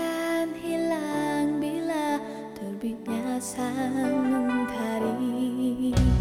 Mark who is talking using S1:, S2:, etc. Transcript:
S1: akan hilang bila terbitnya sang mentari.